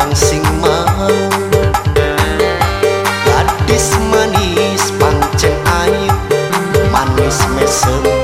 lanang sing mau gadis manis pancen ayu manis mesem.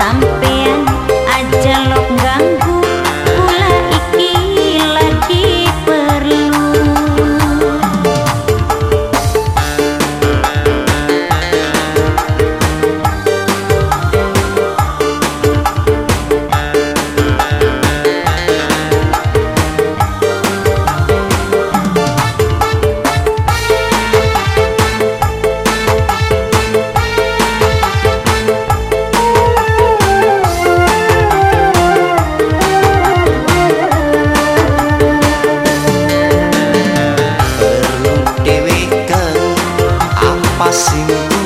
三遍。passinho